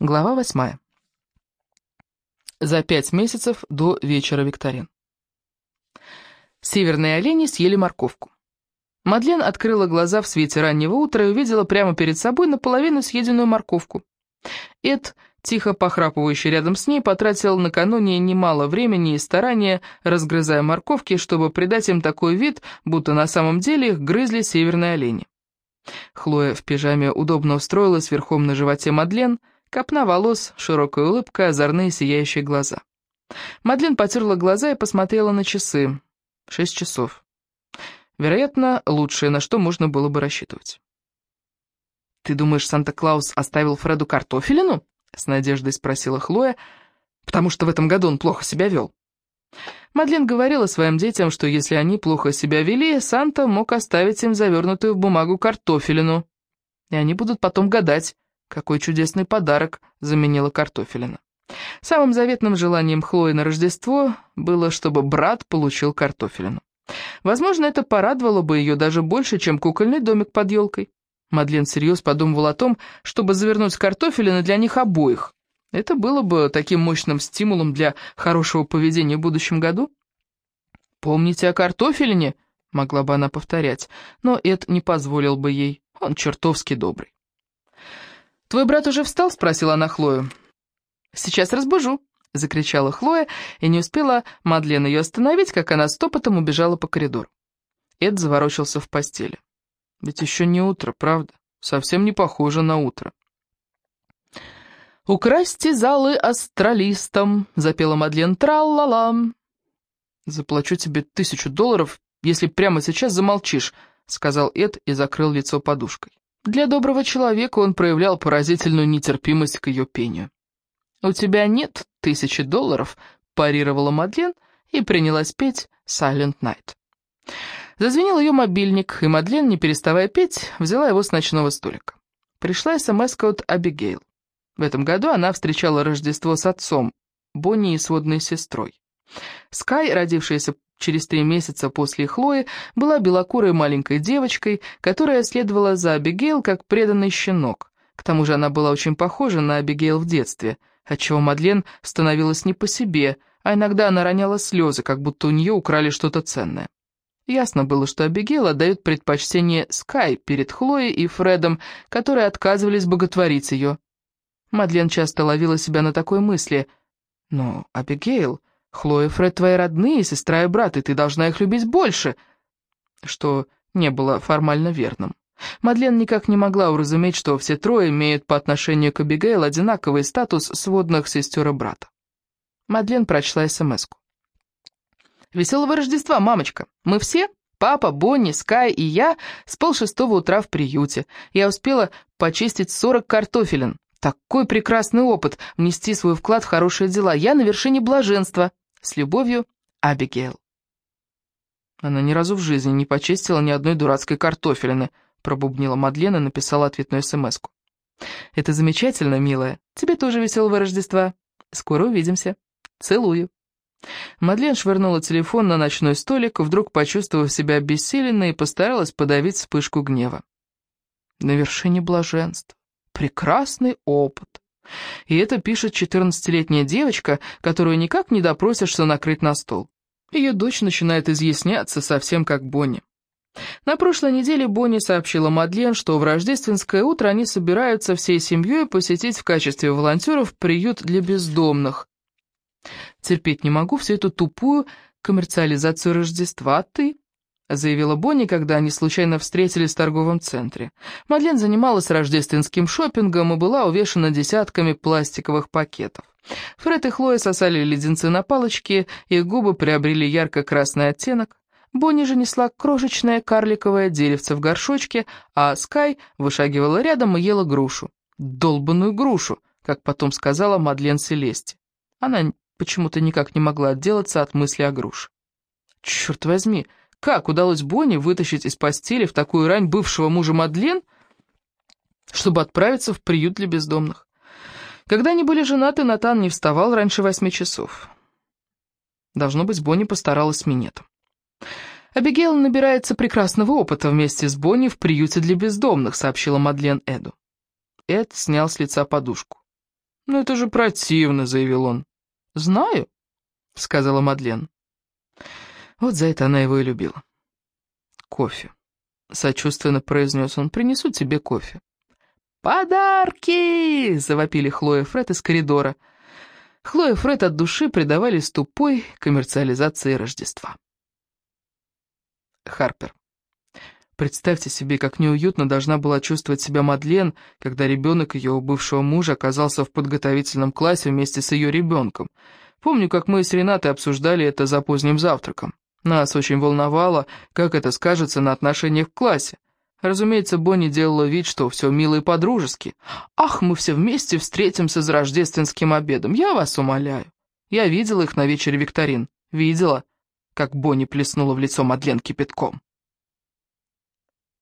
Глава восьмая. За пять месяцев до вечера викторин. Северные олени съели морковку. Мадлен открыла глаза в свете раннего утра и увидела прямо перед собой наполовину съеденную морковку. Эд, тихо похрапывающий рядом с ней, потратил накануне немало времени и старания, разгрызая морковки, чтобы придать им такой вид, будто на самом деле их грызли северные олени. Хлоя в пижаме удобно устроилась верхом на животе Мадлен — Копна волос, широкая улыбка, озорные сияющие глаза. Мадлен потерла глаза и посмотрела на часы. Шесть часов. Вероятно, лучшее, на что можно было бы рассчитывать. «Ты думаешь, Санта-Клаус оставил Фреду картофелину?» — с надеждой спросила Хлоя, потому что в этом году он плохо себя вел. Мадлен говорила своим детям, что если они плохо себя вели, Санта мог оставить им завернутую в бумагу картофелину, и они будут потом гадать, какой чудесный подарок заменила картофелина. Самым заветным желанием Хлои на Рождество было, чтобы брат получил картофелину. Возможно, это порадовало бы ее даже больше, чем кукольный домик под елкой. Мадлен всерьез подумывал о том, чтобы завернуть картофелины для них обоих. Это было бы таким мощным стимулом для хорошего поведения в будущем году. «Помните о картофелине?» — могла бы она повторять, но Эд не позволил бы ей, он чертовски добрый. «Твой брат уже встал?» — спросила она Хлою. «Сейчас разбужу», — закричала Хлоя, и не успела Мадлен ее остановить, как она стопотом убежала по коридору. Эд заворочился в постели. «Ведь еще не утро, правда? Совсем не похоже на утро». «Украсьте залы астралистам», — запела Мадлен «Трал-ла-ла». «Заплачу тебе тысячу долларов, если прямо сейчас замолчишь», — сказал Эд и закрыл лицо подушкой. Для доброго человека он проявлял поразительную нетерпимость к ее пению. «У тебя нет тысячи долларов», — парировала Мадлен и принялась петь «Silent Night». Зазвенел ее мобильник, и Мадлен, не переставая петь, взяла его с ночного столика. Пришла смс от Абигейл. В этом году она встречала Рождество с отцом, Бонни и сводной сестрой. Скай, родившаяся через три месяца после Хлои, была белокурой маленькой девочкой, которая следовала за Абигейл как преданный щенок. К тому же она была очень похожа на Абигейл в детстве, отчего Мадлен становилась не по себе, а иногда она роняла слезы, как будто у нее украли что-то ценное. Ясно было, что Абигейл отдает предпочтение Скай перед Хлоей и Фредом, которые отказывались боготворить ее. Мадлен часто ловила себя на такой мысли. «Но, Абигейл, Хлоя и Фред твои родные, сестра и брат, и ты должна их любить больше», что не было формально верным. Мадлен никак не могла уразуметь, что все трое имеют по отношению к Абигейл одинаковый статус сводных сестер и брата. Мадлен прочла смс-ку. «Веселого Рождества, мамочка! Мы все, папа, Бонни, Скай и я, с полшестого утра в приюте. Я успела почистить сорок картофелин. Такой прекрасный опыт — внести свой вклад в хорошие дела. Я на вершине блаженства. С любовью, Абигейл. Она ни разу в жизни не почистила ни одной дурацкой картофелины, пробубнила Мадлен и написала ответную смс -ку. «Это замечательно, милая. Тебе тоже веселого Рождества. Скоро увидимся. Целую». Мадлен швырнула телефон на ночной столик, вдруг почувствовав себя обессиленной, и постаралась подавить вспышку гнева. На вершине блаженства. Прекрасный опыт. И это пишет 14-летняя девочка, которую никак не допросишься накрыть на стол. Ее дочь начинает изъясняться совсем как Бонни. На прошлой неделе Бонни сообщила Мадлен, что в рождественское утро они собираются всей семьей посетить в качестве волонтеров приют для бездомных. Терпеть не могу всю эту тупую коммерциализацию Рождества, а ты? — заявила Бонни, когда они случайно встретились в торговом центре. Мадлен занималась рождественским шопингом и была увешана десятками пластиковых пакетов. Фред и Хлоя сосали леденцы на палочке, их губы приобрели ярко-красный оттенок. Бонни же несла крошечное карликовое деревце в горшочке, а Скай вышагивала рядом и ела грушу. Долбанную грушу, как потом сказала Мадлен Селесте. Она почему-то никак не могла отделаться от мысли о груше. «Черт возьми!» Как удалось Бонни вытащить из постели в такую рань бывшего мужа Мадлен, чтобы отправиться в приют для бездомных? Когда они были женаты, Натан не вставал раньше восьми часов. Должно быть, Бонни постаралась минетом. «Абигейл набирается прекрасного опыта вместе с Бонни в приюте для бездомных», — сообщила Мадлен Эду. Эд снял с лица подушку. «Ну это же противно», — заявил он. «Знаю», — сказала Мадлен. Вот за это она его и любила. «Кофе», — сочувственно произнес он, — «принесу тебе кофе». «Подарки!» — завопили Хлоя и Фред из коридора. Хлоя и Фред от души предавались тупой коммерциализации Рождества. Харпер. Представьте себе, как неуютно должна была чувствовать себя Мадлен, когда ребенок ее бывшего мужа оказался в подготовительном классе вместе с ее ребенком. Помню, как мы с Ренатой обсуждали это за поздним завтраком. Нас очень волновало, как это скажется на отношениях в классе. Разумеется, Бонни делала вид, что все мило и по-дружески. «Ах, мы все вместе встретимся за рождественским обедом, я вас умоляю». Я видела их на вечере викторин. Видела, как Бонни плеснула в лицо Мадлен кипятком.